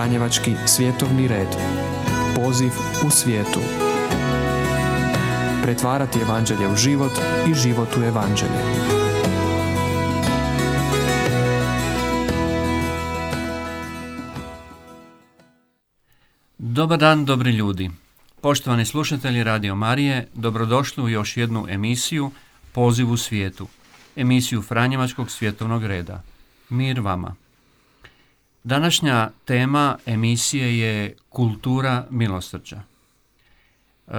Franjevački svjetovni red. Poziv u svijetu. Pretvarati evanđelje u život i život u evanđelje. Dobar dan, dobri ljudi. Poštovani slušatelji Radio Marije, dobrodošli u još jednu emisiju Poziv u svijetu. Emisiju Franjevačkog svjetovnog reda. Mir vama. Današnja tema emisije je kultura milosrđa. E,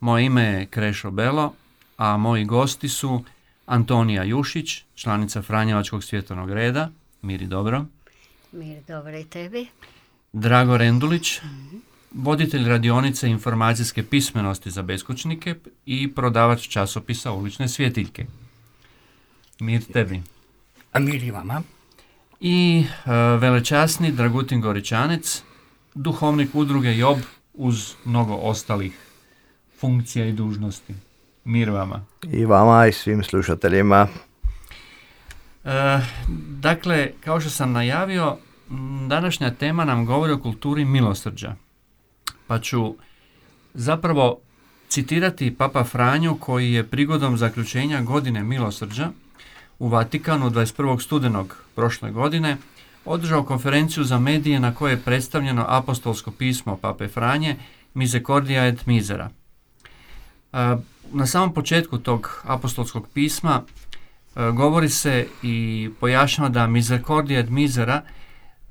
moje ime je Krešo Belo, a moji gosti su Antonija Jušić, članica Franjevačkog svjetovnog reda. Miri dobro. Mir dobro i tebi. Drago Rendulić, voditelj radionice informacijske pismenosti za beskućnike i prodavač časopisa Ulične svjetiljke. Mir tebi. A mir i vama i e, velečasni Dragutin Goričanec, duhovnik udruge Job uz mnogo ostalih funkcija i dužnosti. Mir vama. I vama i svim slušateljima. E, dakle, kao što sam najavio, današnja tema nam govori o kulturi milosrđa. Pa ću zapravo citirati Papa Franju koji je prigodom zaključenja godine milosrđa u Vatikanu 21. studenog prošle godine održao konferenciju za medije na kojoj je predstavljeno apostolsko pismo Pape Franje Misericordia et Misera. Na samom početku tog apostolskog pisma govori se i pojašnjava da Misericordia et Misera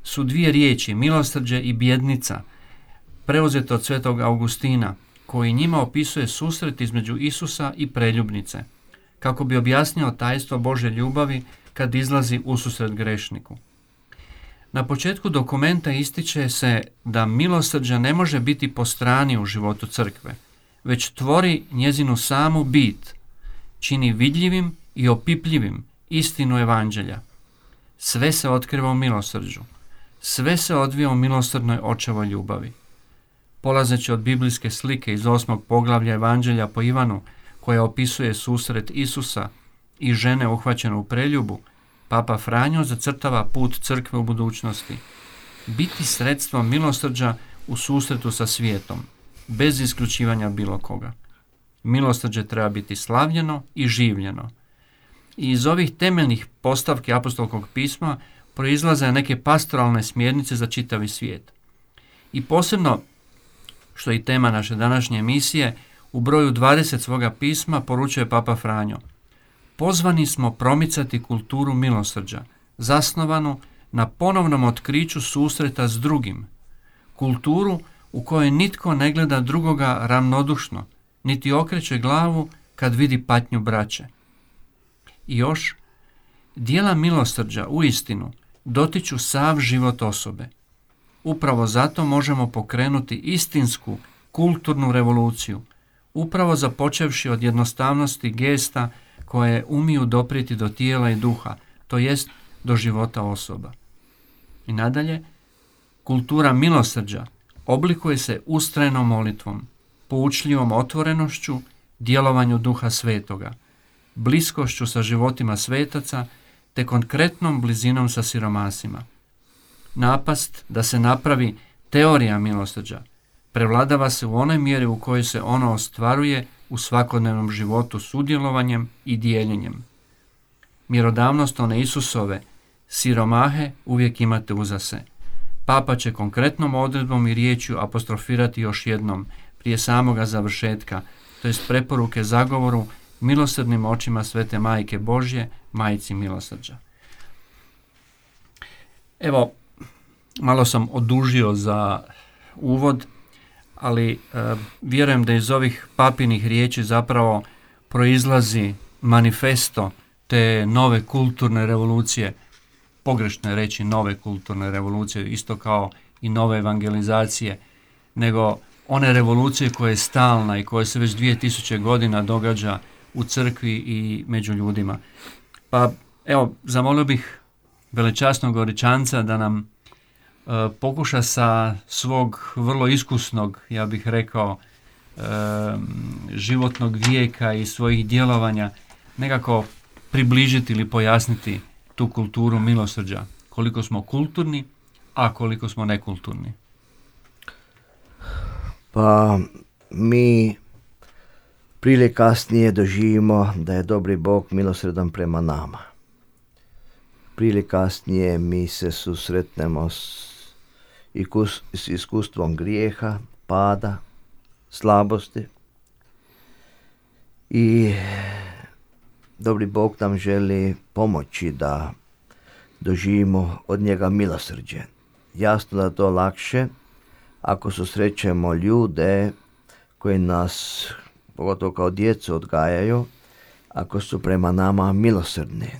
su dvije riječi, milosrđe i bjednica, preuzete od svetog Augustina, koji njima opisuje susret između Isusa i preljubnice – kako bi objasnio tajstvo Bože ljubavi kad izlazi u susret grešniku. Na početku dokumenta ističe se da milosrđa ne može biti po strani u životu crkve, već tvori njezinu samu bit, čini vidljivim i opipljivim istinu evanđelja. Sve se otkriva u milosrđu, sve se odvija u milosrdnoj očevoj ljubavi. Polazeći od biblijske slike iz osmog poglavlja evanđelja po Ivanu, koja opisuje susret Isusa i žene uhvaćene u preljubu, Papa Franjo zacrtava put crkve u budućnosti. Biti sredstvo milosrđa u susretu sa svijetom, bez isključivanja bilo koga. Milosrđe treba biti slavljeno i življeno. I iz ovih temeljnih postavki apostolskog pisma proizlaze neke pastoralne smjernice za čitavi svijet. I posebno, što je i tema naše današnje emisije, u broju 20 svoga pisma poručuje Papa Franjo. Pozvani smo promicati kulturu milosrđa, zasnovanu na ponovnom otkriću susreta s drugim. Kulturu u kojoj nitko ne gleda drugoga ravnodušno, niti okreće glavu kad vidi patnju braće. I još, dijela milosrđa u istinu dotiču sav život osobe. Upravo zato možemo pokrenuti istinsku kulturnu revoluciju – upravo započevši od jednostavnosti gesta koje umiju doprijeti do tijela i duha, to jest do života osoba. I nadalje, kultura milosrđa oblikuje se ustrajnom molitvom, poučljivom otvorenošću, djelovanju duha svetoga, bliskošću sa životima svetaca te konkretnom blizinom sa siromasima. Napast da se napravi teorija milosrđa, prevladava se u onoj mjeri u kojoj se ono ostvaruje u svakodnevnom životu sudjelovanjem i dijeljenjem. Mjerodavnost one Isusove, siromahe uvijek imate uza se. Papa će konkretnom odredbom i riječju apostrofirati još jednom, prije samoga završetka, to jest preporuke zagovoru milosrdnim očima svete majke Božje, majici milosrđa. Evo, malo sam odužio za uvod, ali e, vjerujem da iz ovih papinih riječi zapravo proizlazi manifesto te nove kulturne revolucije, pogrešno reći nove kulturne revolucije, isto kao i nove evangelizacije, nego one revolucije koje je stalna i koje se već 2000 godina događa u crkvi i među ljudima. Pa evo, zamolio bih velečasnog Goričanca da nam pokuša sa svog vrlo iskusnog, ja bih rekao, e, životnog vijeka i svojih djelovanja nekako približiti ili pojasniti tu kulturu milosrđa. Koliko smo kulturni, a koliko smo nekulturni? Pa mi prije kasnije doživimo da je dobri Bog milosredan prema nama. Prije kasnije mi se susretnemo s, s iskustvom grijeha, pada, slabosti i dobri Bog nam želi pomoći da doživimo od njega milosrđe. Jasno da to lakše ako susrećemo ljude koji nas, pogotovo kao djecu, odgajaju, ako su prema nama milosrdni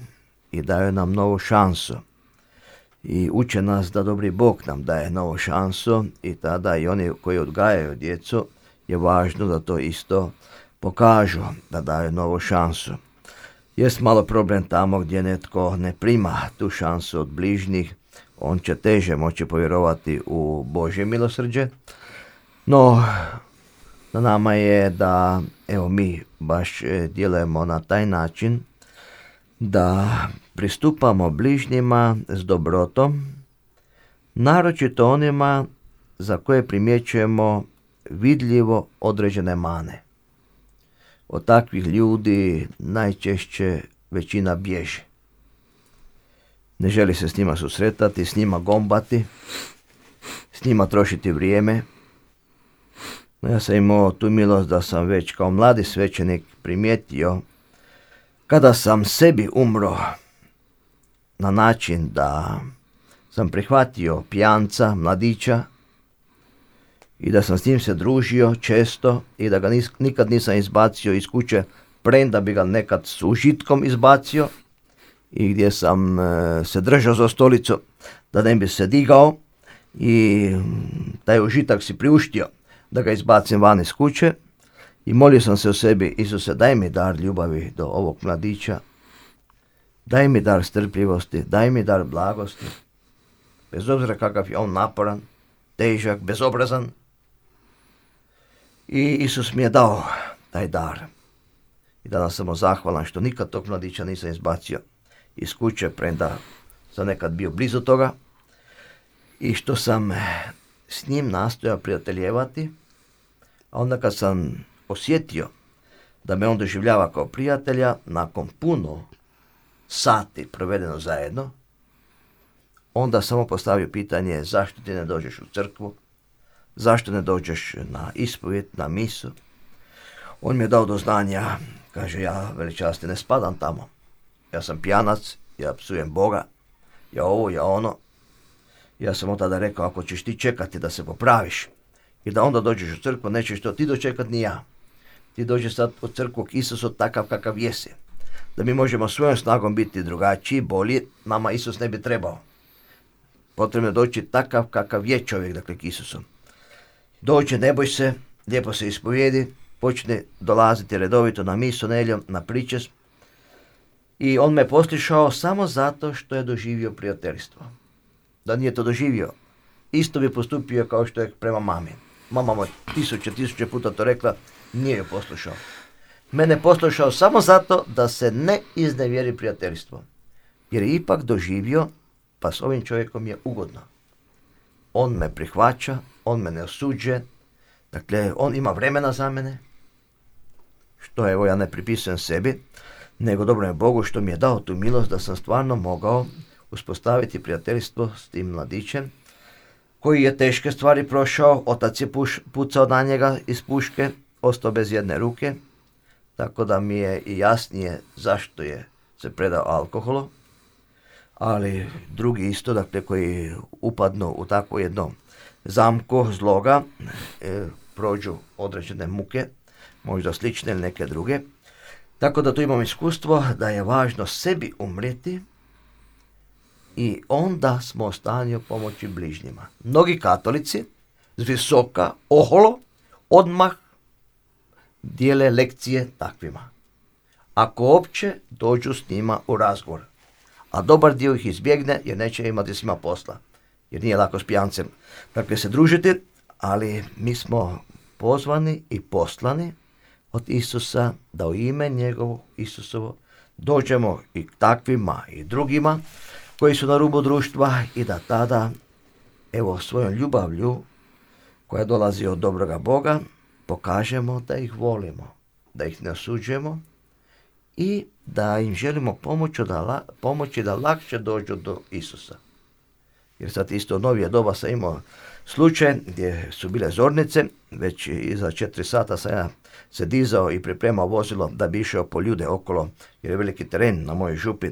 i daju nam novu šansu. I uče nas da dobri Bog nam daje novu šansu i tada i oni koji odgajaju djecu je važno da to isto pokažu, da daju novu šansu. Jest malo problem tamo gdje netko ne prima tu šansu od bližnjih, on će teže moći povjerovati u Božje milosrđe, no na nama je da evo mi baš e, djelujemo na taj način da pristupamo bližnjima s dobrotom, naročito onima za koje primjećujemo vidljivo određene mane. Od takvih ljudi najčešće većina bježi. Ne želi se s njima susretati, s njima gombati, s njima trošiti vrijeme. No ja sam imao tu milost da sam već kao mladi svećenik primijetio kada sam sebi umro na način da sam prihvatio pijanca, mladića i da sam s njim se družio često i da ga nikad nisam izbacio iz kuće premda bi ga nekad s užitkom izbacio i gdje sam e, se držao za stolicu da ne bi se digao i taj užitak si priuštio da ga izbacim van iz kuće i molio sam se o sebi, Isuse daj mi dar ljubavi do ovog mladića, daj mi dar strpljivosti, daj mi dar blagosti, bez obzira kakav je on naporan, težak, bezobrazan. I Isus mi je dao taj dar. I danas sam mu zahvalan što nikad tog mladića nisam izbacio iz kuće, premda sam nekad bio blizu toga. I što sam s njim nastojao prijateljevati, a onda kad sam osjetio da me on doživljava kao prijatelja, nakon puno sati provedeno zajedno, onda samo postavio pitanje zašto ti ne dođeš u crkvu, zašto ne dođeš na ispovjet, na misu. On mi je dao do znanja, kaže ja veličasti ne spadam tamo. Ja sam pijanac, ja psujem Boga, ja ovo, ja ono. Ja sam od tada rekao, ako ćeš ti čekati da se popraviš i da onda dođeš u crkvu, nećeš to ti dočekati ni ja. Ti dođeš sad u crkvu Isus takav kakav jesi. Da mi možemo svojom snagom biti drugačiji, bolji, nama Isus ne bi trebao. Potrebno je doći takav kakav je čovjek, dakle, k Isusu. Dođe, ne boj se, lijepo se ispovijedi, počne dolaziti redovito na misu neljom, na pričest, i on me poslušao samo zato što je doživio prijateljstvo. Da nije to doživio, isto bi postupio kao što je prema mami. Mama mu tisuće, tisuće puta to rekla, nije joj poslušao. Mene poslušao samo zato da se ne iznevjeri prijateljstvo. Jer je ipak doživio, pa s ovim čovjekom je ugodno. On me prihvaća, on me ne osuđuje, dakle, on ima vremena za mene, što evo ja ne pripisujem sebi, nego dobro je Bogu što mi je dao tu milost da sam stvarno mogao uspostaviti prijateljstvo s tim mladićem koji je teške stvari prošao, otac je puš, pucao na njega iz puške, ostao bez jedne ruke, tako da mi je i jasnije zašto je se predao alkoholu, ali drugi isto, dakle, koji upadnu u takvo jedno zamko zloga, e, prođu određene muke, možda slične ili neke druge, tako da tu imam iskustvo da je važno sebi umrijeti i onda smo u stanju pomoći bližnjima. Mnogi katolici z visoka, oholo, odmah dijele lekcije takvima. Ako uopće dođu s njima u razgovor. A dobar dio ih izbjegne jer neće imati s njima posla. Jer nije lako s pijancem. Dakle, se družiti, ali mi smo pozvani i poslani od Isusa, da u ime njegovo Isusovo dođemo i takvima i drugima koji su na rubu društva i da tada evo svojom ljubavlju koja dolazi od dobroga Boga, pokažemo da ih volimo, da ih ne osuđujemo i da im želimo pomoći da, pomoći da lakše dođu do Isusa. Jer sad isto novije doba sam imao slučaj gdje su bile zornice, već iza četiri sata sam ja se dizao i pripremao vozilo da bi išao po ljude okolo, jer je veliki teren na mojoj župi,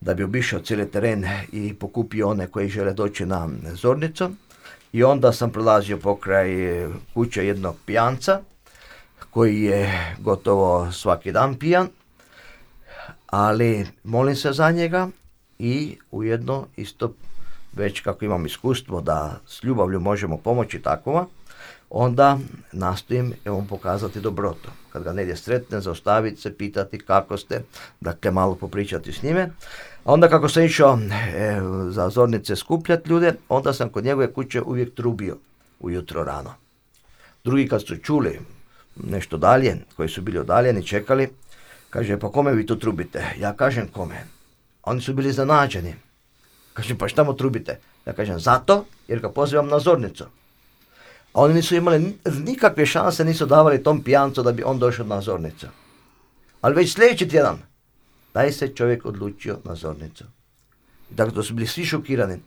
da bi obišao cijeli teren i pokupio one koji žele doći na zornicu. I onda sam prolazio pokraj kuće jednog pijanca, koji je gotovo svaki dan pijan, ali molim se za njega i ujedno isto već kako imam iskustvo da s ljubavlju možemo pomoći takvoma, onda nastojim evo pokazati dobrotu. Kad ga negdje sretne, zaustaviti se, pitati kako ste, dakle malo popričati s njime. A onda kako sam išao e, za zornice skupljati ljude, onda sam kod njegove kuće uvijek trubio ujutro rano. Drugi kad su čuli nešto dalje, koji su bili odaljeni, čekali, kaže, pa kome vi tu trubite? Ja kažem kome. Oni su bili zanađeni. Kažem, pa šta mu trubite? Ja kažem, zato jer ga pozivam na zornicu. A oni nisu imali nikakve šanse, nisu davali tom pijancu da bi on došao na zornicu. Ali već sljedeći tjedan, taj se čovjek odlučio na zornicu. Dakle, to su bili svi šokirani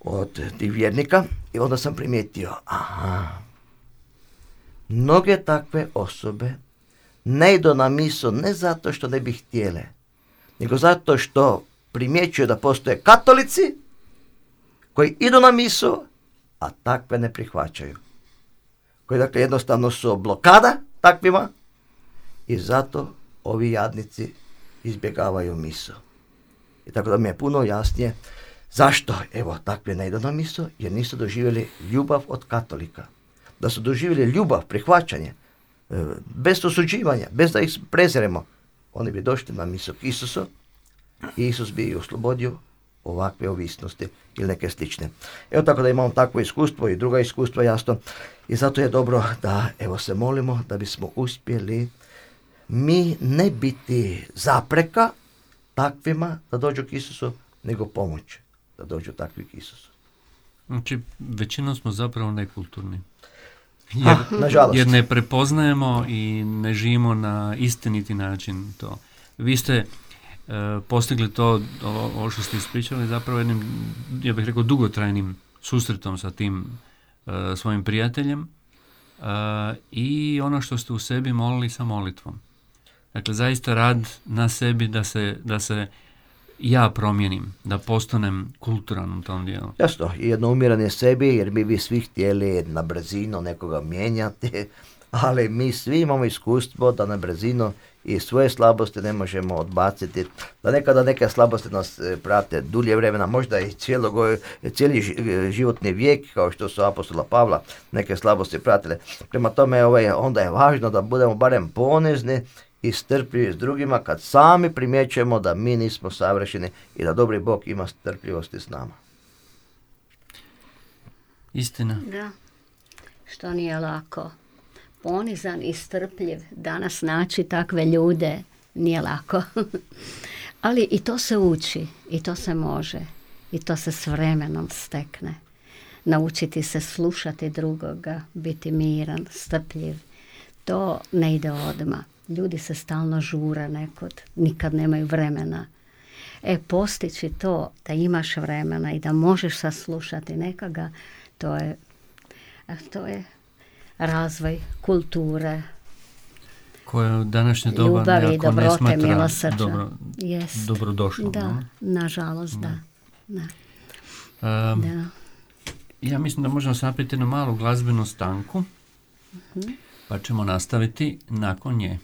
od tih vjernika i onda sam primijetio, aha, mnoge takve osobe ne idu na misu ne zato što ne bi htjele, nego zato što primjećuje da postoje katolici koji idu na misu, a takve ne prihvaćaju. Koji dakle jednostavno su blokada takvima i zato ovi jadnici izbjegavaju misu. I tako da mi je puno jasnije zašto evo takve ne idu na misu, jer nisu doživjeli ljubav od katolika. Da su doživjeli ljubav, prihvaćanje, e, bez osuđivanja, bez da ih preziremo, oni bi došli na misu k Isusu Isus bi ih oslobodio ovakve ovisnosti ili neke slične. Evo tako da imamo takvo iskustvo i druga iskustva jasno i zato je dobro da evo se molimo da bismo uspjeli mi ne biti zapreka takvima da dođu k Isusu, nego pomoć da dođu takvi k Isusu. Znači, većinom smo zapravo nekulturni. Jer, nažalost. jer ne prepoznajemo i ne živimo na istiniti način to. Vi ste E, postigli to, ovo što ste ispričali, zapravo jednim, ja bih rekao, dugotrajnim susretom sa tim e, svojim prijateljem e, i ono što ste u sebi molili sa molitvom. Dakle, zaista rad na sebi da se, da se ja promijenim, da postanem kulturan u tom dijelu. Jasno, jedno umiranje sebi, jer mi bi svi htjeli na brzinu nekoga mijenjati, ali mi svi imamo iskustvo da na brzinu i svoje slabosti ne možemo odbaciti. Da nekada neke slabosti nas e, prate dulje vremena, možda i cijelo, cijeli e, životni vijek, kao što su apostola Pavla neke slabosti pratile. Prema tome ovaj, onda je važno da budemo barem ponizni i strpljivi s drugima kad sami primjećujemo da mi nismo savršeni i da dobri Bog ima strpljivosti s nama. Istina. Da, što nije lako ponizan i strpljiv. Danas naći takve ljude nije lako. Ali i to se uči, i to se može, i to se s vremenom stekne. Naučiti se slušati drugoga, biti miran, strpljiv. To ne ide odma. Ljudi se stalno žure nekod, nikad nemaju vremena. E, postići to da imaš vremena i da možeš saslušati nekoga, to je, to je razvoj kulture, koje u današnje doba ljubavi, dobrote, ne milosrđa. Dobro, dobrodošlo. Da, no? nažalost, da. da. da. Ja mislim da možemo se napraviti jednu malu glazbenu stanku, uh pa ćemo nastaviti nakon nje.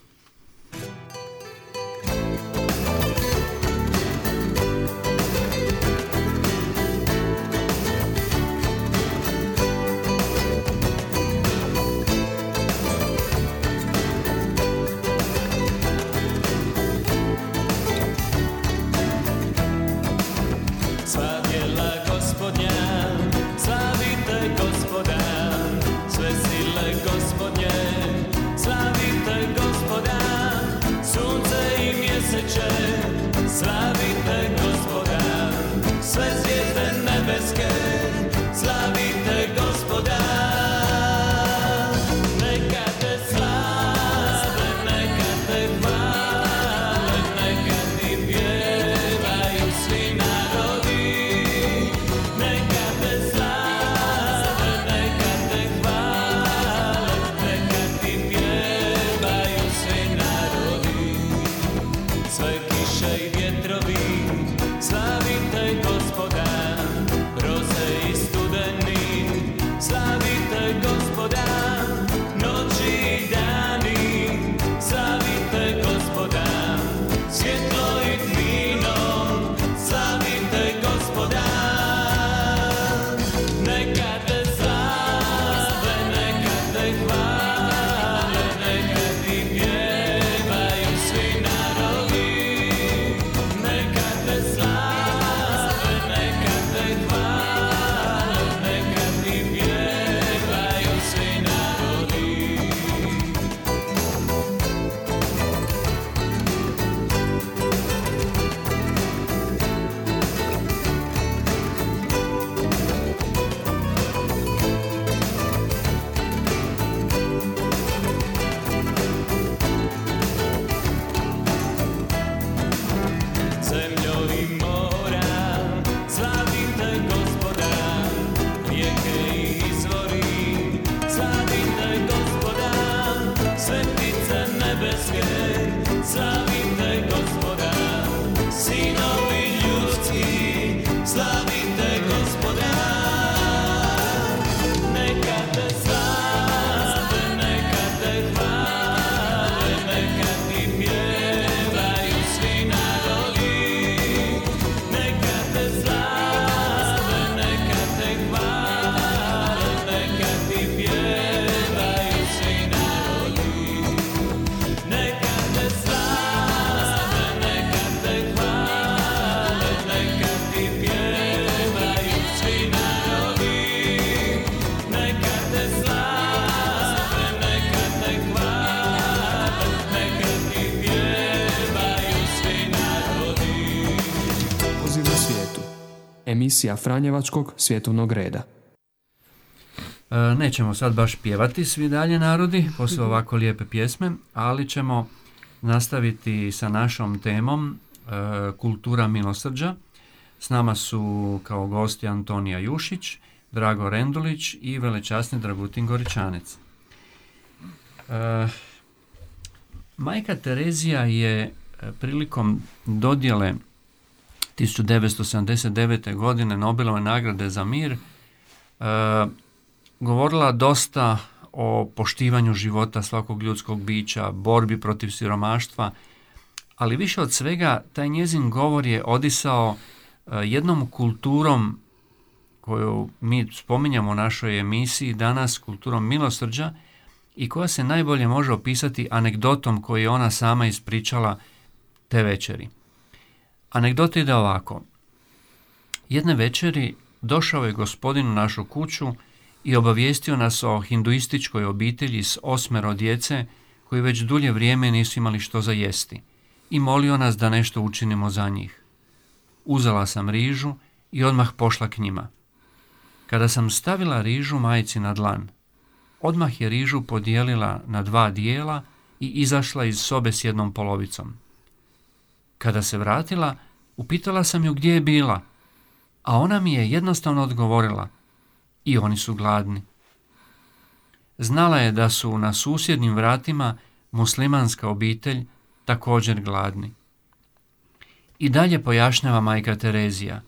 Emisija Franjevačkog svjetovnog reda. E, nećemo sad baš pjevati svi dalje narodi, poslije ovako lijepe pjesme, ali ćemo nastaviti sa našom temom e, kultura milosrđa. S nama su kao gosti Antonija Jušić, Drago Rendulić i velečasni Dragutin Goričanec. E, majka Terezija je prilikom dodjele 1979. godine Nobelove nagrade za mir e, govorila dosta o poštivanju života svakog ljudskog bića, borbi protiv siromaštva, ali više od svega taj njezin govor je odisao e, jednom kulturom koju mi spominjamo u našoj emisiji danas, kulturom milosrđa i koja se najbolje može opisati anegdotom koju je ona sama ispričala te večeri. Anegdota ide ovako. Jedne večeri došao je gospodin u našu kuću i obavijestio nas o hinduističkoj obitelji s osmero djece koji već dulje vrijeme nisu imali što za jesti i molio nas da nešto učinimo za njih. Uzela sam rižu i odmah pošla k njima. Kada sam stavila rižu majci na dlan, odmah je rižu podijelila na dva dijela i izašla iz sobe s jednom polovicom. Kada se vratila, upitala sam ju gdje je bila, a ona mi je jednostavno odgovorila i oni su gladni. Znala je da su na susjednim vratima muslimanska obitelj također gladni. I dalje pojašnjava majka Terezija.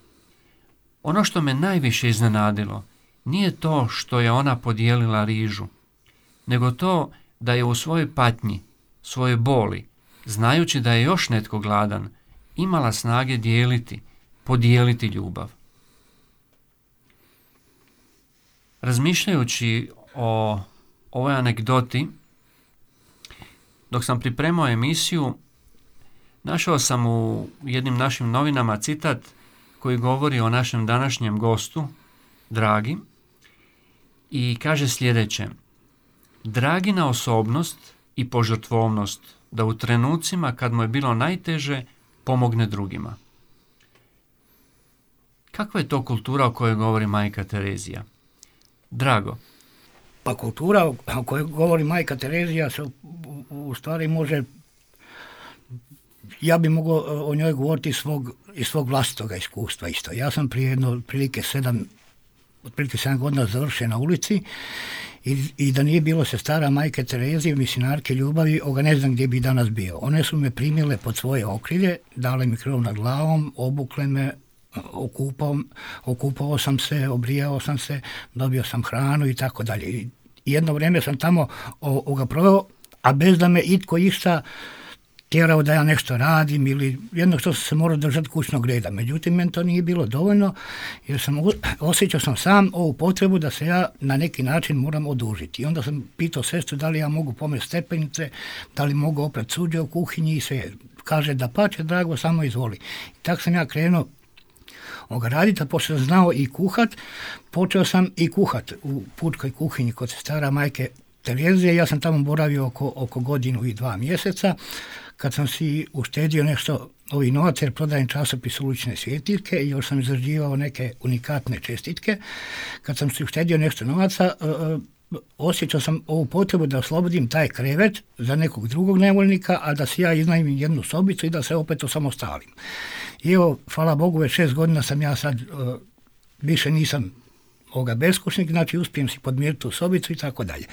Ono što me najviše iznenadilo nije to što je ona podijelila rižu, nego to da je u svojoj patnji, svojoj boli, znajući da je još netko gladan, imala snage dijeliti, podijeliti ljubav. Razmišljajući o ovoj anegdoti, dok sam pripremao emisiju, našao sam u jednim našim novinama citat koji govori o našem današnjem gostu, Dragi, i kaže sljedeće. Dragina osobnost i požrtvovnost da u trenucima kad mu je bilo najteže pomogne drugima. Kakva je to kultura o kojoj govori majka Terezija? Drago. Pa kultura o kojoj govori majka Terezija se u stvari može ja bi mogao o njoj govoriti iz svog, iz svog vlastitoga iskustva isto. Ja sam prije jedno prilike sedam otprilike 7 godina završio na ulici i, i da nije bilo se stara majke Terezije, misinarke ljubavi, oga ne znam gdje bi danas bio. One su me primile pod svoje okrilje, dale mi krov nad glavom, obukle me, okupao, okupao sam se, obrijao sam se, dobio sam hranu i tako dalje. Jedno vrijeme sam tamo ovoga proveo, a bez da me itko išta tjerao da ja nešto radim ili jedno što se morao držati kućnog reda. Međutim, meni to nije bilo dovoljno jer sam osjećao sam sam ovu potrebu da se ja na neki način moram odužiti. I onda sam pitao sestru da li ja mogu pomesti stepenice, da li mogu oprat suđe u kuhinji i sve. Kaže da pače, drago, samo izvoli. I tako sam ja krenuo raditi, a pošto sam znao i kuhat, počeo sam i kuhat u pučkoj kuhinji kod stara majke Terezije. Ja sam tamo boravio oko, oko godinu i dva mjeseca kad sam si uštedio nešto ovi novac jer prodajem časopis ulične svjetiljke i još sam izrađivao neke unikatne čestitke. Kad sam si uštedio nešto novaca, e, e, osjećao sam ovu potrebu da oslobodim taj krevet za nekog drugog nevoljnika, a da si ja iznajmim jednu sobicu i da se opet osamostalim. I evo, hvala Bogu, već šest godina sam ja sad, e, više nisam ovoga beskućnik, znači uspijem si podmiriti tu sobicu i tako dalje.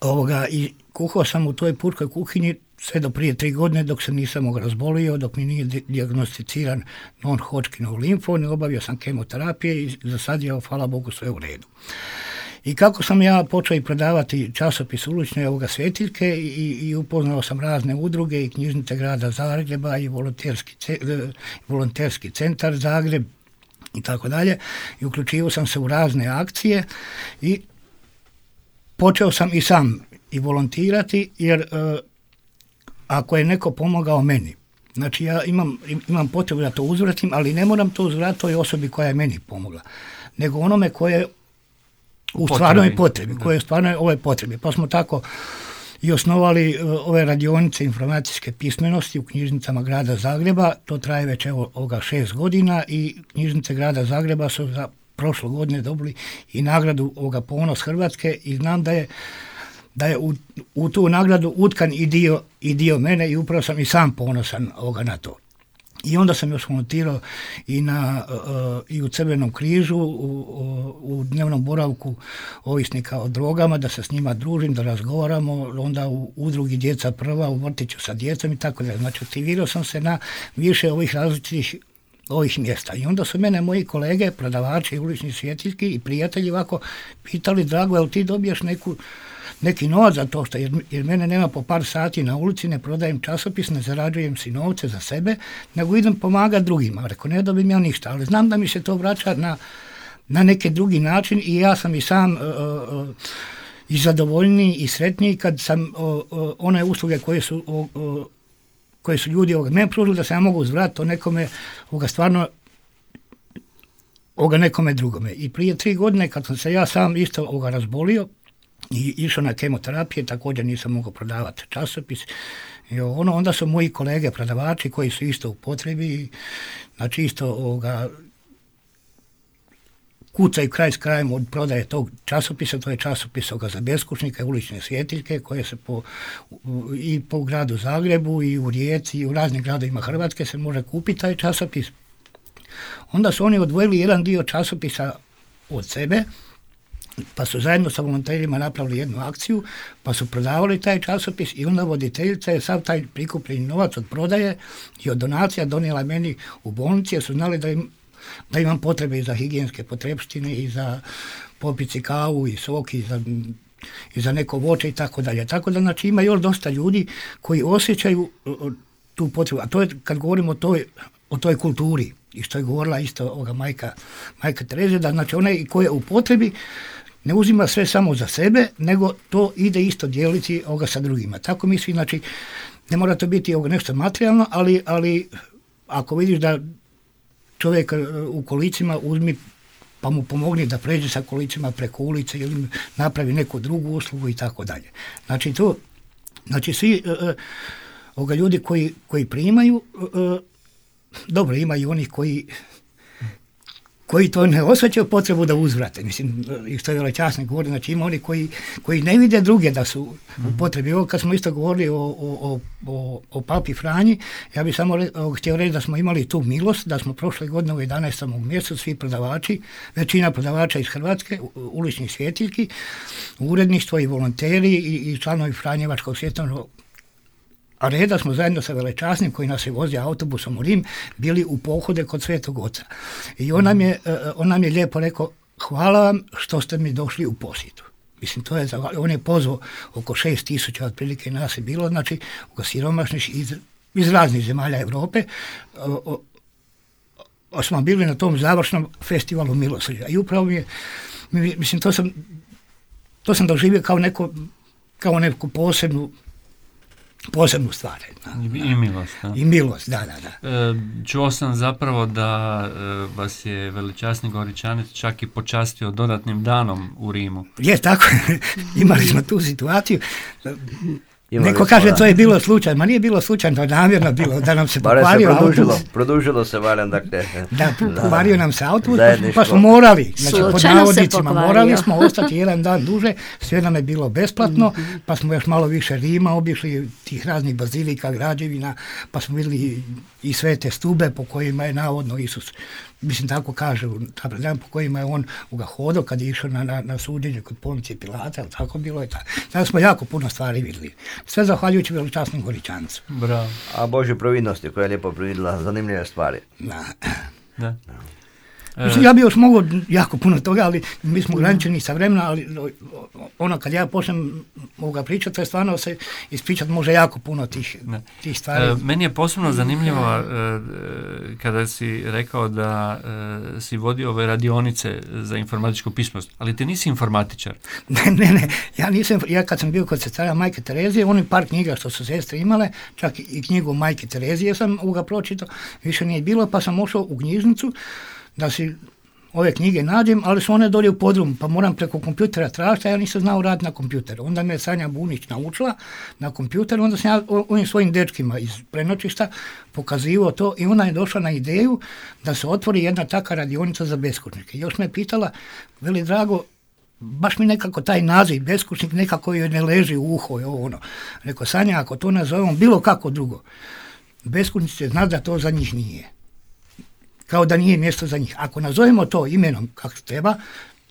Ovoga, I kuhao sam u toj purkoj kuhinji sve do prije tri godine dok se nisam razbolio, dok mi nije diagnosticiran non-Hodgkinov limfon, obavio sam kemoterapije i za sad je, hvala Bogu, sve u redu. I kako sam ja počeo i prodavati časopis ulične ovoga svjetiljke i, i upoznao sam razne udruge i knjižnice grada Zagreba i volonterski, volonterski centar Zagreb i tako dalje. I uključivao sam se u razne akcije i počeo sam i sam i volontirati jer e, ako je neko pomogao meni, znači ja imam, imam potrebu da to uzvratim, ali ne moram to uzvratiti toj osobi koja je meni pomogla, nego onome koje u stvarnoj potrebi, koje je stvarno ove potrebi. Pa smo tako i osnovali e, ove radionice informacijske pismenosti u knjižnicama grada Zagreba. To traje već evo ovoga šest godina i knjižnice grada Zagreba su za prošle godine dobili i nagradu ovoga ponos Hrvatske i znam da je da je u, u tu nagradu utkan i dio, i dio mene i upravo sam i sam ponosan ovoga na to. I onda sam još montirao i, na, uh, i u Crvenom križu, u, u, dnevnom boravku ovisnika o drogama, da se s njima družim, da razgovaramo, onda u udrugi Djeca prva, u vrtiću sa djecom i tako da. Znači, aktivirao sam se na više ovih različitih ovih mjesta. I onda su mene moji kolege, prodavači, ulični svjetiljki i prijatelji ovako pitali, drago, jel ti dobiješ neku neki novac za to što, jer, jer mene nema po par sati na ulici, ne prodajem časopis, ne zarađujem si novce za sebe, nego idem pomagati drugima. Rekao, ne dobijem ja ništa, ali znam da mi se to vraća na, na neki drugi način i ja sam i sam uh, uh, i zadovoljniji i sretniji kad sam one usluge koje su koje su ljudi ovoga ne pružili da se ja mogu uzvratiti to nekome ovoga stvarno ovoga nekome drugome. I prije tri godine kad sam se ja sam isto ovoga razbolio, i išao na kemoterapije, također nisam mogao prodavati časopis. I ono, onda su moji kolege prodavači koji su isto u potrebi, znači isto ovoga, kucaju kraj s krajem od prodaje tog časopisa, to je časopis za beskućnike, ulične svjetiljke koje se po, i po gradu Zagrebu i u Rijeci i u raznim gradovima Hrvatske se može kupiti taj časopis. Onda su oni odvojili jedan dio časopisa od sebe, pa su zajedno sa volonterima napravili jednu akciju, pa su prodavali taj časopis i onda voditeljica je sav taj prikupljeni novac od prodaje i od donacija donijela meni u bolnici jer su znali da, im, da imam potrebe i za higijenske potrebštine i za popici kavu i sok i za, i za neko voće i tako dalje. Tako da znači ima još dosta ljudi koji osjećaju tu potrebu. A to je kad govorimo o toj, o toj kulturi i što je govorila isto ovoga majka, majka Tereze, da znači onaj koji je u potrebi ne uzima sve samo za sebe, nego to ide isto dijeliti ovoga sa drugima. Tako misli, znači, ne mora to biti ovoga nešto materijalno, ali, ali ako vidiš da čovjek e, u kolicima uzmi pa mu pomogni da pređe sa kolicima preko ulice ili napravi neku drugu uslugu i tako dalje. Znači to, znači svi uh, ovoga ljudi koji, koji primaju, dobro ima i onih koji koji to ne osjećaju potrebu da uzvrate. Mislim, i što je velečasnik govori, znači ima oni koji, koji ne vide druge da su u potrebi. Ovo kad smo isto govorili o, o, o, o papi Franji, ja bih samo re, htio reći da smo imali tu milost, da smo prošle godine u 11. mjesecu svi prodavači, većina prodavača iz Hrvatske, uličnih svjetiljki, uredništvo i volonteri i, i članovi Franjevačkog svjetovnog a reda smo zajedno sa velečasnim koji nas je vozio autobusom u Rim bili u pohode kod Svetog Oca. I on nam je, e, on nam je lijepo rekao hvala vam što ste mi došli u posjetu. Mislim, to je, on je pozvao oko šest tisuća otprilike nas je bilo, znači, siromašnih iz, iz raznih zemalja Europe, o, o, smo bili na tom završnom festivalu milosrđa. I upravo mi je, mislim, to sam, to sam doživio kao neko, kao neku posebnu posebnu stvar. I milost. Da. I milost, da, da, da. E, čuo sam zapravo da e, vas je veličasni Goričanec čak i počastio dodatnim danom u Rimu. Je, tako. Imali smo tu situaciju. Imali Neko kaže to je bilo slučaj, ma nije bilo slučajno, to je namjerno bilo da nam se pokvario se produžilo, autobus. Produžilo se valjam, dakle. Da, pokvario nam se autobus, pa smo morali, znači pod navodnicima morali smo ostati jedan dan duže, sve nam je bilo besplatno, mhm. pa smo još malo više Rima obišli, tih raznih bazilika, građevina, pa smo vidjeli i sve te stube po kojima je navodno Isus mislim tako kaže, po kojima je on ga hodao kad je išao na, na, na suđenje kod Poncije Pilata, tako bilo je tako. Tada smo jako puno stvari vidjeli. Sve zahvaljujući veličasnim goričancu. Bravo. A Bože providnosti koja je lijepo providila zanimljive stvari. Da. da. Mislim, ja bi još mogao jako puno toga, ali mi smo ograničeni sa vremena, ali ono kad ja počnem ovoga pričati, to je stvarno se ispričati može jako puno tih, tih stvari. E, meni je posebno zanimljivo e, kada si rekao da e, si vodio ove radionice za informatičku pismenost, ali ti nisi informatičar. ne, ne, ne, ja nisam, ja kad sam bio kod sestara Majke Terezije, oni par knjiga što su sestre imale, čak i knjigu Majke Terezije sam ovoga pročitao, više nije bilo, pa sam ušao u knjižnicu, da si ove knjige nađem, ali su one dolje u podrumu, pa moram preko kompjutera tražiti, a ja nisam znao raditi na kompjuteru. Onda me Sanja Bunić naučila na kompjuteru, onda sam ja ovim svojim dečkima iz prenočišta pokazivao to i ona je došla na ideju da se otvori jedna taka radionica za beskućnike. Još me pitala, veli drago, baš mi nekako taj naziv beskućnik nekako joj ne leži u uho i ovo ono. Rekao, Sanja, ako to nazovemo bilo kako drugo, beskućnici zna da to za njih nije kao da nije mjesto za njih. Ako nazovemo to imenom kako treba,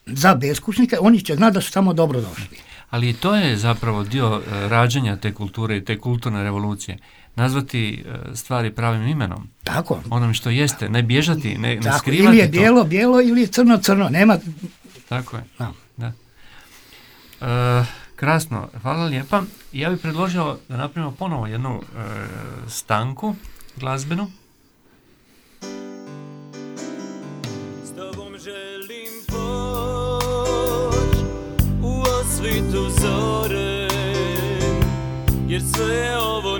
za beskućnike, oni će znati da su tamo dobro došli. Ali to je zapravo dio e, rađanja te kulture i te kulturne revolucije. Nazvati e, stvari pravim imenom. Tako. Onom što jeste, ne bježati, ne, ne Tako, skrivati Ili je bijelo, bijelo ili je crno, crno. Nema... Tako je. Da. E, krasno, hvala lijepa. Ja bih predložio da napravimo ponovo jednu stanku glazbenu. Svitu zore Jer sve ovo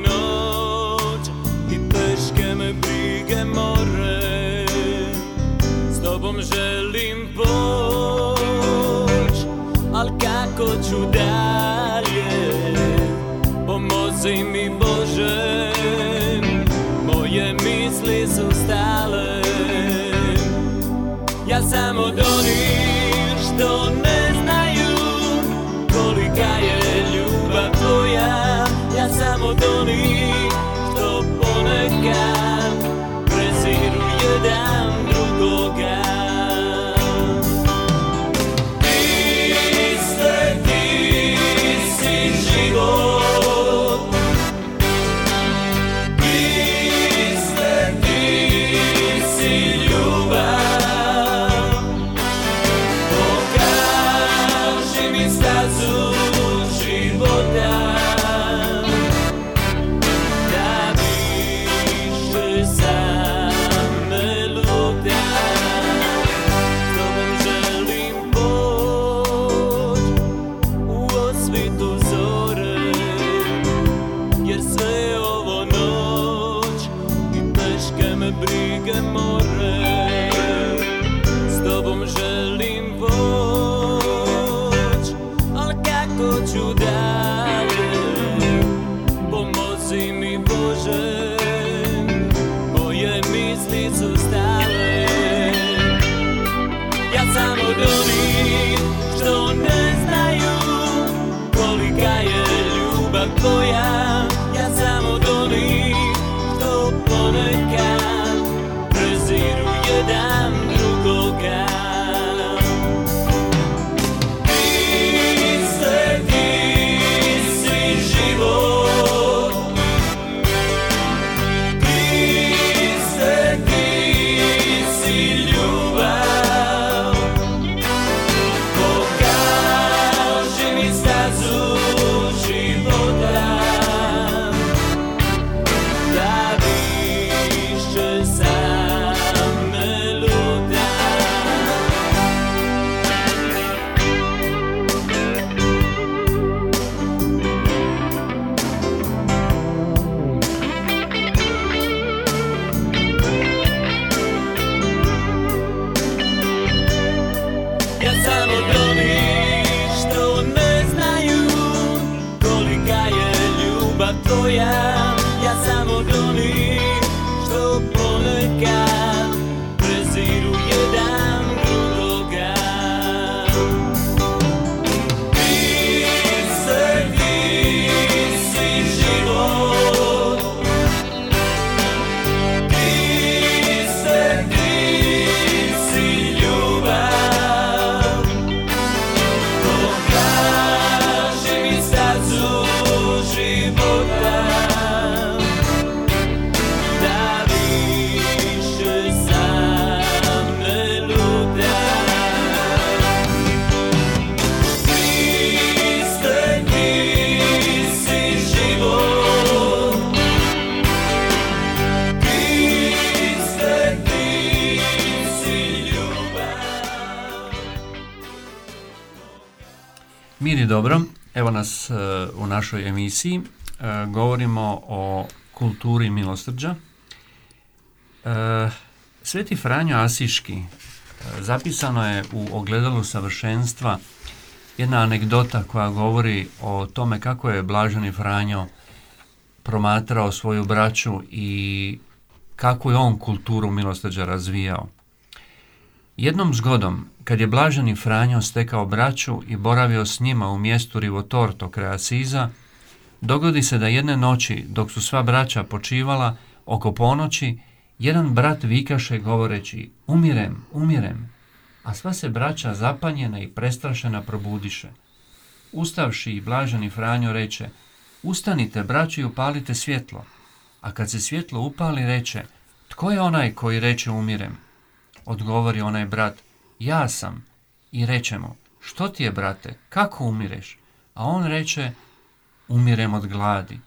našoj emisiji. E, govorimo o kulturi milosrđa. E, Sveti Franjo Asiški e, zapisano je u ogledalu savršenstva jedna anegdota koja govori o tome kako je Blaženi Franjo promatrao svoju braću i kako je on kulturu milosrđa razvijao. Jednom zgodom, kad je Blaženi Franjo stekao braću i boravio s njima u mjestu Rivotorto kraj dogodi se da jedne noći, dok su sva braća počivala, oko ponoći, jedan brat vikaše govoreći umirem, umirem, a sva se braća zapanjena i prestrašena probudiše. Ustavši i Blaženi Franjo reče, ustanite braći upalite svjetlo. A kad se svjetlo upali reče, tko je onaj koji reče umirem? Odgovori onaj brat, ja sam. I reče mu, što ti je brate, kako umireš? A on reče, umirem od gladi.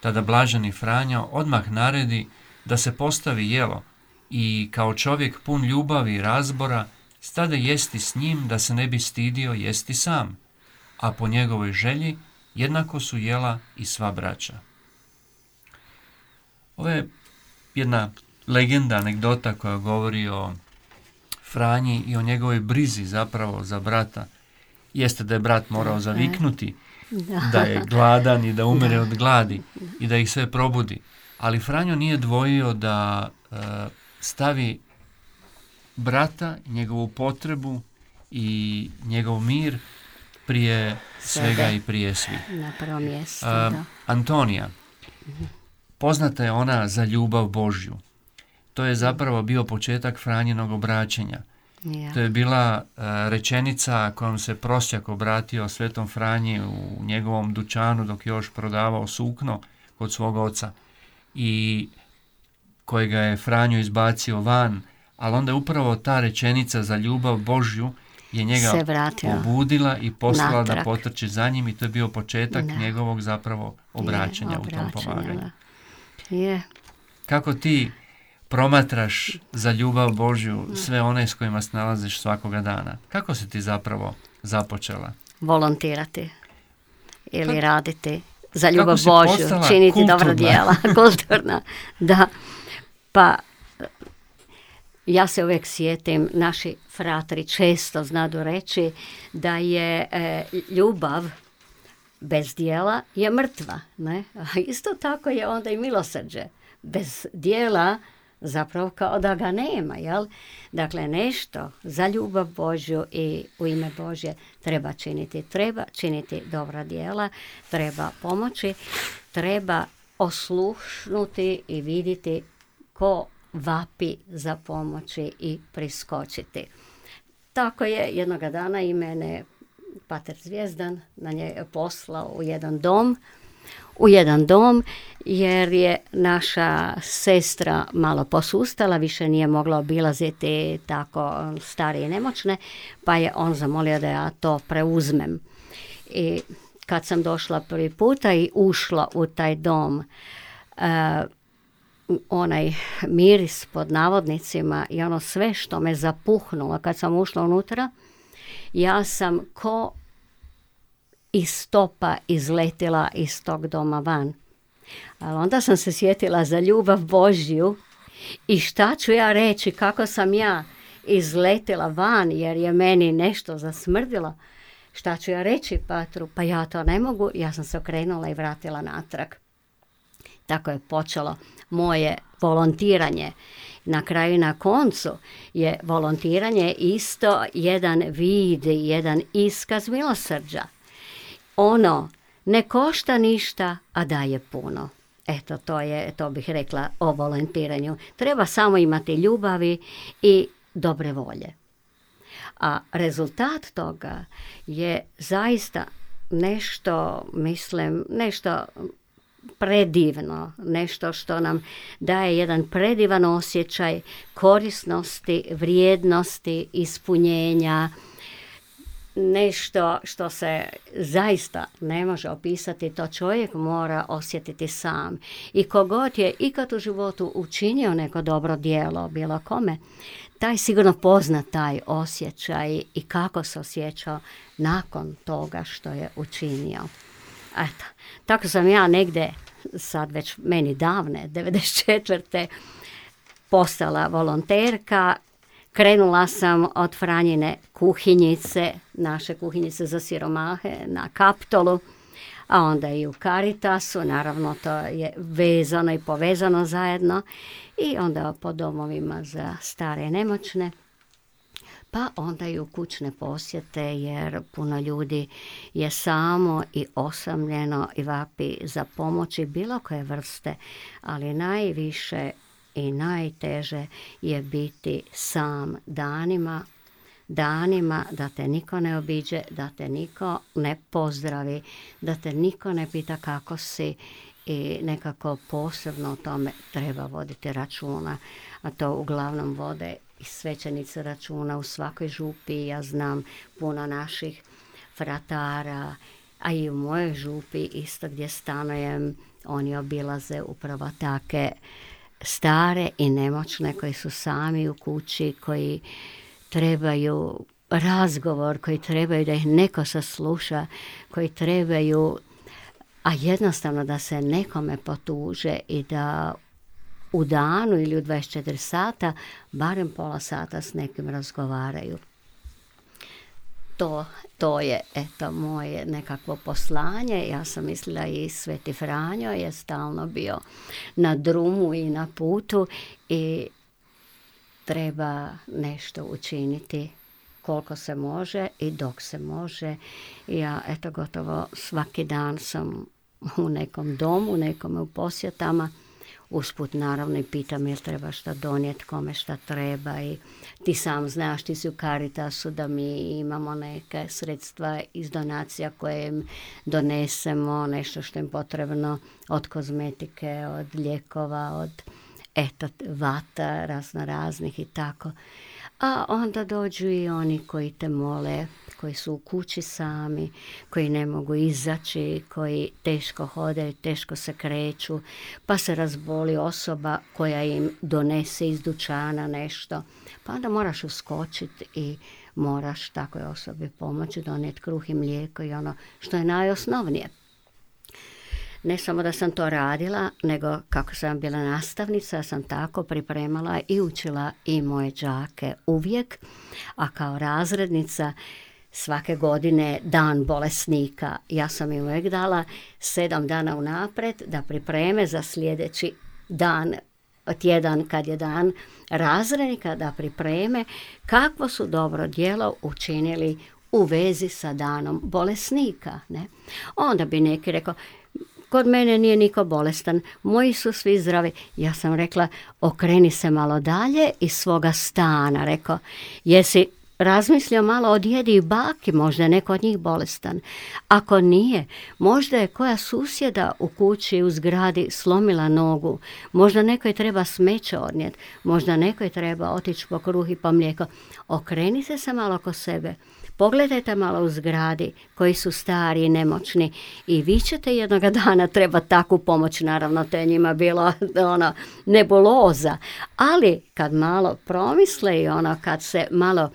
Tada blaženi Franjo odmah naredi da se postavi jelo i kao čovjek pun ljubavi i razbora stade jesti s njim da se ne bi stidio jesti sam, a po njegovoj želji jednako su jela i sva braća. Ovo je jedna legenda, anegdota koja govori o Franji i o njegovoj brizi zapravo za brata. Jeste da je brat morao zaviknuti, da je gladan i da umire od gladi i da ih sve probudi. Ali Franjo nije dvojio da e, stavi brata, njegovu potrebu i njegov mir prije svega i prije svih. Na prvo mjesto, A, da. Antonija. Poznata je ona za ljubav Božju. To je zapravo bio početak Franjinog obraćenja. Ja. To je bila e, rečenica kojom se prosjak obratio Svetom Franji u njegovom dućanu dok još prodavao sukno kod svog oca i kojega je Franjo izbacio van, ali onda je upravo ta rečenica za ljubav Božju je njega pobudila i poslala da potrči za njim i to je bio početak Da. njegovog zapravo obraćanja Je, u tom pomaganju. Je, Kako ti promatraš za ljubav Božju sve one s kojima se nalaziš svakoga dana? Kako si ti zapravo započela? volontirati ili Kako- raditi za ljubav Božju, činiti dobra kulturna? djela, kulturna, da. Pa ja se uvijek sjetim, naši fratri često znadu reći da je e, ljubav bez dijela je mrtva. Ne? A isto tako je onda i milosrđe. Bez dijela zapravo kao da ga nema. Jel? Dakle, nešto za ljubav Božju i u ime Božje treba činiti. Treba činiti dobra dijela, treba pomoći, treba oslušnuti i vidjeti ko vapi za pomoći i priskočiti. Tako je jednoga dana i mene Pater Zvijezdan na nje poslao u jedan dom, u jedan dom jer je naša sestra malo posustala, više nije mogla obilaziti tako um, starije i nemoćne, pa je on zamolio da ja to preuzmem. I kad sam došla prvi puta i ušla u taj dom, e, onaj miris pod navodnicima i ono sve što me zapuhnulo kad sam ušla unutra, ja sam ko iz stopa izletila iz tog doma van. Ali onda sam se sjetila za ljubav Božju i šta ću ja reći, kako sam ja izletila van jer je meni nešto zasmrdilo. Šta ću ja reći Patru? Pa ja to ne mogu. Ja sam se okrenula i vratila natrag. Tako je počelo moje volontiranje. Na kraju i na koncu je volontiranje isto jedan vid, jedan iskaz milosrđa. Ono ne košta ništa, a daje puno. Eto, to je, to bih rekla o volontiranju. Treba samo imati ljubavi i dobre volje. A rezultat toga je zaista nešto, mislim, nešto predivno, nešto što nam daje jedan predivan osjećaj korisnosti, vrijednosti, ispunjenja. Nešto što se zaista ne može opisati, to čovjek mora osjetiti sam. I kogod je ikad u životu učinio neko dobro djelo, bilo kome, taj sigurno pozna taj osjećaj i kako se osjećao nakon toga što je učinio. Eto, tako sam ja negdje, sad već meni davne, 94. postala volonterka Krenula sam od Franjine kuhinjice, naše kuhinjice za siromahe na Kaptolu, a onda i u Caritasu, naravno to je vezano i povezano zajedno, i onda po domovima za stare i nemoćne, pa onda i u kućne posjete jer puno ljudi je samo i osamljeno i vapi za pomoći bilo koje vrste, ali najviše i najteže je biti sam danima, danima da te niko ne obiđe, da te niko ne pozdravi, da te niko ne pita kako si i nekako posebno o tome treba voditi računa, a to uglavnom vode i svećenice računa u svakoj župi, ja znam puno naših fratara, a i u mojoj župi isto gdje stanujem, oni obilaze upravo take stare i nemoćne koji su sami u kući, koji trebaju razgovor, koji trebaju da ih neko sasluša, koji trebaju, a jednostavno da se nekome potuže i da u danu ili u 24 sata barem pola sata s nekim razgovaraju. To, to je eto moje nekakvo poslanje. Ja sam mislila i Sveti Franjo je stalno bio na drumu i na putu i treba nešto učiniti koliko se može i dok se može. Ja eto gotovo svaki dan sam u nekom domu, nekome u posjetama Usput naravno i pitam jel treba šta donijeti, kome šta treba i ti sam znaš, ti si u Caritasu da mi imamo neke sredstva iz donacija koje im donesemo, nešto što im potrebno od kozmetike, od lijekova, od eto, vata razno raznih i tako. A onda dođu i oni koji te mole, koji su u kući sami, koji ne mogu izaći, koji teško hode, teško se kreću, pa se razboli osoba koja im donese iz dućana nešto. Pa onda moraš uskočiti i moraš takvoj osobi pomoći, donijeti kruh i mlijeko i ono što je najosnovnije. Ne samo da sam to radila, nego kako sam bila nastavnica, sam tako pripremala i učila i moje đake uvijek, a kao razrednica svake godine dan bolesnika. Ja sam im uvijek dala sedam dana unaprijed da pripreme za sljedeći dan tjedan kad je dan razrednika da pripreme kakvo su dobro djelo učinili u vezi sa danom bolesnika. Ne? Onda bi neki rekao, kod mene nije niko bolestan, moji su svi zdravi. Ja sam rekla, okreni se malo dalje iz svoga stana. Rekao, jesi razmislio malo o djedi i baki, možda je neko od njih bolestan. Ako nije, možda je koja susjeda u kući u zgradi slomila nogu, možda nekoj treba smeće odnijeti, možda nekoj treba otići po kruh i po mlijeko. Okrenite se malo oko sebe. Pogledajte malo u zgradi koji su stari i nemoćni i vi ćete jednoga dana treba takvu pomoć, naravno to je njima bilo ono, nebuloza, ali kad malo promisle i ono kad se malo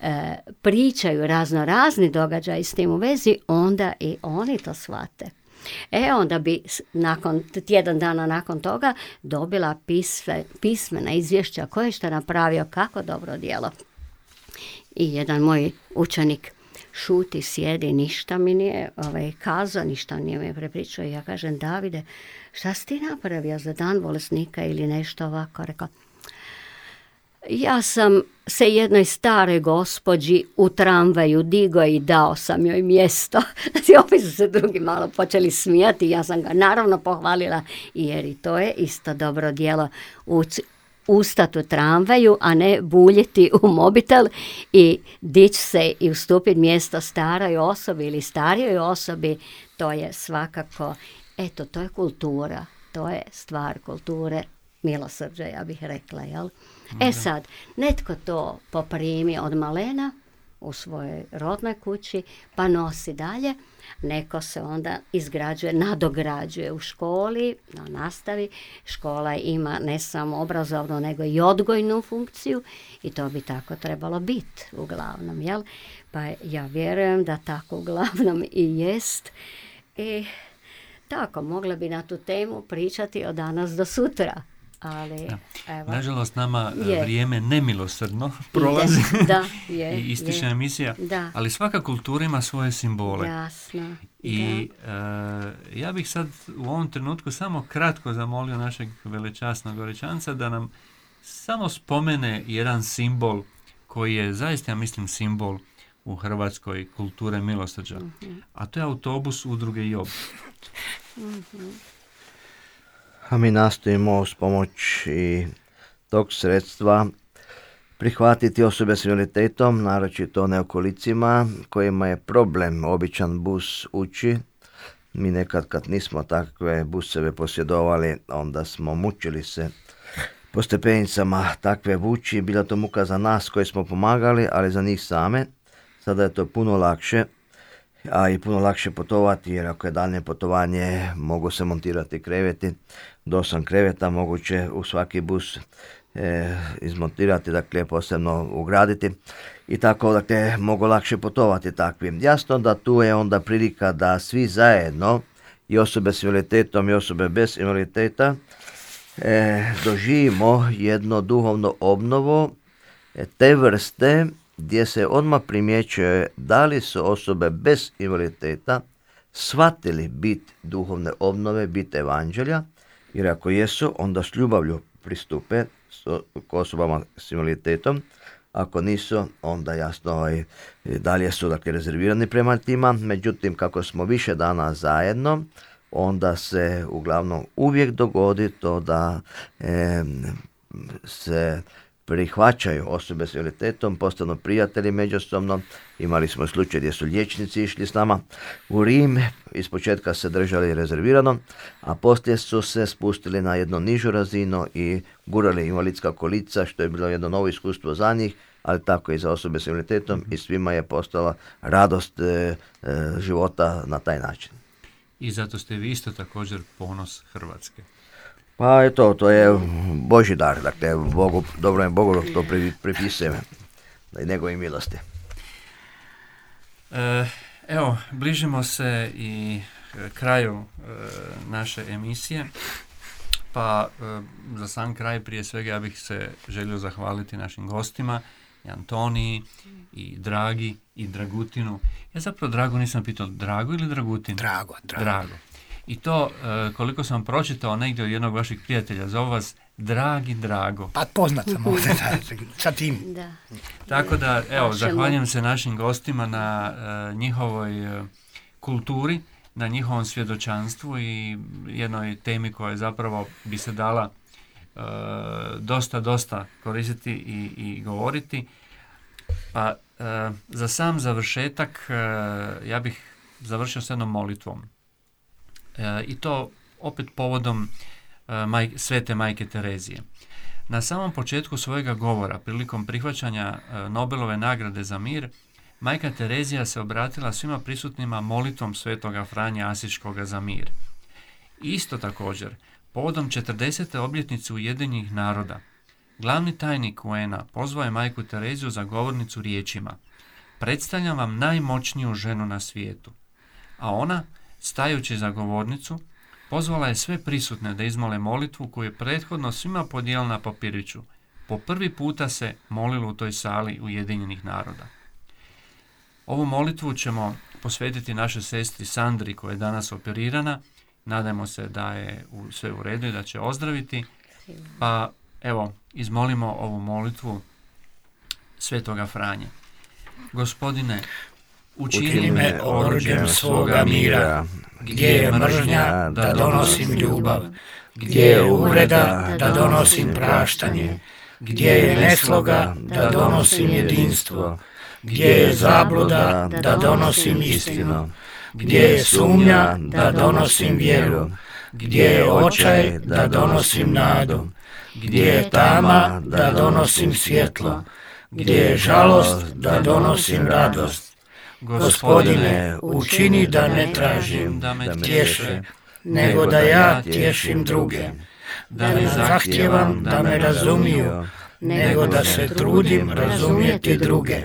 e, pričaju razno razni događaji s tim u vezi, onda i oni to shvate. E onda bi nakon tjedan dana nakon toga dobila pisme, pismena izvješća koje je što napravio, kako dobro djelo. I jedan moj učenik šuti, sjedi, ništa mi nije ovaj, kazao, ništa nije mi prepričao. I ja kažem, Davide, šta si ti napravio za dan bolesnika ili nešto ovako? Rekao, ja sam se jednoj staroj gospođi u tramvaju digo i dao sam joj mjesto. Znači, opet su se drugi malo počeli smijati. Ja sam ga naravno pohvalila jer i to je isto dobro djelo ustat u tramvaju, a ne buljiti u mobitel i dići se i ustupiti mjesto staroj osobi ili starijoj osobi, to je svakako, eto, to je kultura, to je stvar kulture milosrđa, ja bih rekla, jel? E sad, netko to poprimi od malena, u svojoj rodnoj kući, pa nosi dalje. Neko se onda izgrađuje, nadograđuje u školi, na nastavi. Škola ima ne samo obrazovnu, nego i odgojnu funkciju i to bi tako trebalo biti uglavnom, jel? Pa ja vjerujem da tako uglavnom i jest. I tako, mogla bi na tu temu pričati od danas do sutra. Ali, evo, Nažalost, nama e, Je. vrijeme nemilosrdno prolazi da, je, i ističe je. emisija, Da. ali svaka kultura ima svoje simbole. Jasno. I e, ja bih sad u ovom trenutku samo kratko zamolio našeg velečasnog Goričanca da nam samo spomene jedan simbol koji je zaista, ja mislim, simbol u Hrvatskoj kulture milosrđa. A to je autobus udruge Job. A mi nastojimo s pomoć i tog sredstva prihvatiti osobe s invaliditetom, naročito neokolicima kojima je problem običan bus ući. Mi nekad kad nismo takve buseve posjedovali, onda smo mučili se po stepenicama takve vući. Bila to muka za nas koji smo pomagali, ali za njih same. Sada je to puno lakše a i puno lakše putovati jer ako je daljnje putovanje mogu se montirati kreveti, do osam kreveta moguće u svaki bus e, izmontirati, dakle posebno ugraditi i tako dakle mogu lakše putovati takvim. Jasno da tu je onda prilika da svi zajedno i osobe s invaliditetom i osobe bez invaliditeta e, doživimo jedno duhovno obnovo e, te vrste gdje se odmah primjećuje da li su osobe bez invaliditeta shvatili bit duhovne obnove, bit evanđelja, jer ako jesu, onda s ljubavlju pristupe k osobama s invaliditetom, ako nisu, onda jasno ovaj, dalje su dakle, rezervirani prema tima, međutim kako smo više dana zajedno, onda se uglavnom uvijek dogodi to da em, se prihvaćaju osobe s invaliditetom, postanu prijatelji međusobno. Imali smo slučaj gdje su liječnici išli s nama u Rim, iz početka se držali rezervirano, a poslije su se spustili na jednu nižu razinu i gurali invalidska kolica, što je bilo jedno novo iskustvo za njih, ali tako i za osobe s invaliditetom i svima je postala radost e, e, života na taj način. I zato ste vi isto također ponos Hrvatske. Pa eto, to je Boži dar, dakle, Bogu, dobro je Bogu to pri, pripisujem, da i njegove milosti. E, evo, bližimo se i e, kraju e, naše emisije. Pa e, za sam kraj prije svega ja bih se želio zahvaliti našim gostima i Antoniji i Dragi i Dragutinu. Ja zapravo Dragu nisam pitao Dragu ili Dragutin? Drago, drago. Drago. I to, e, koliko sam pročitao negdje od jednog vašeg prijatelja, zove vas Dragi Drago. Pa poznat sam ovdje da, sa tim. Da. Tako da, evo, zahvaljujem se našim gostima na e, njihovoj e, kulturi, na njihovom svjedočanstvu i jednoj temi koja zapravo bi se dala e, dosta, dosta koristiti i, i govoriti. Pa e, za sam završetak e, ja bih završio s jednom molitvom. E, I to opet povodom e, maj- svete majke Terezije. Na samom početku svojega govora, prilikom prihvaćanja e, Nobelove nagrade za mir, majka Terezija se obratila svima prisutnima molitvom svetoga Franja Asiškoga za mir. Isto također, povodom 40. obljetnice Ujedinjenih naroda, glavni tajnik UN-a pozvao je majku Tereziju za govornicu riječima Predstavljam vam najmoćniju ženu na svijetu. A ona, stajući za govornicu, pozvala je sve prisutne da izmole molitvu koju je prethodno svima podijelila na papiriću. Po prvi puta se molilo u toj sali Ujedinjenih naroda. Ovu molitvu ćemo posvetiti našoj sestri Sandri koja je danas operirana. Nadajmo se da je u, sve u redu i da će ozdraviti. Pa evo, izmolimo ovu molitvu Svetoga Franje. Gospodine, učini me oruđem svoga mira. Gdje je mržnja, da donosim ljubav. Gdje je uvreda, da donosim praštanje. Gdje je nesloga, da donosim jedinstvo. Gdje je zabluda, da donosim istinu. Gdje je sumnja, da donosim vjeru. Gdje je očaj, da donosim nadu. Gdje je tama, da donosim svjetlo. Gdje je žalost, da donosim radost Gospodine, učini da ne tražim da me tješe, nego da ja tješim druge. Da ne zahtjevam da me razumiju, nego da se trudim razumjeti druge.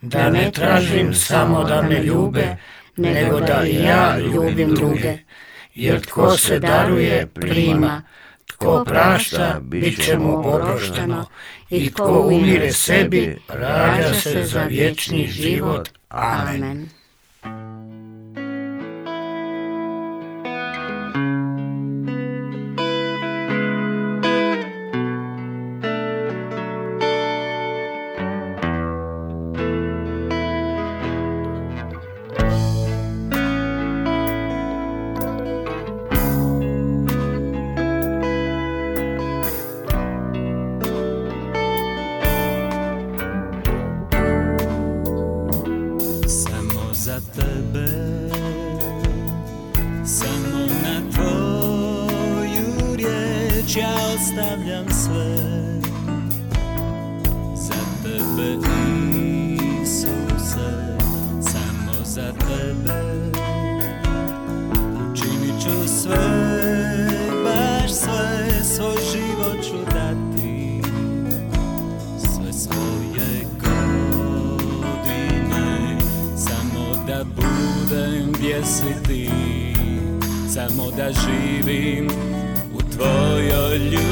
Da ne tražim samo da me ljube, nego da i ja ljubim druge. Jer tko se daruje, prima. Tko prašta, bit će mu oprošteno. I tko umire sebi, rađa se za vječni život. Amen. Amen. You.